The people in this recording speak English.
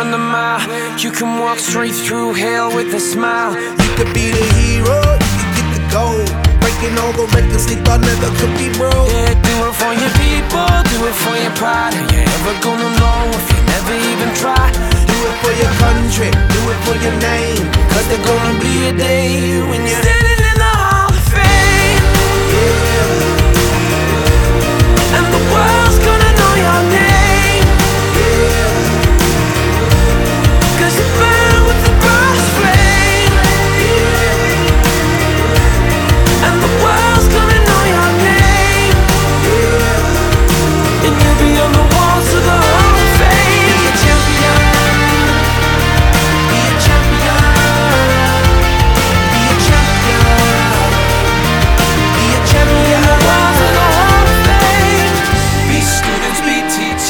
Run the mile. You can walk straight through hell with a smile. You could be the hero, you could get the gold. Breaking all the records they thought never could be broke. Yeah, do it for your people, do it for your pride. You ever gonna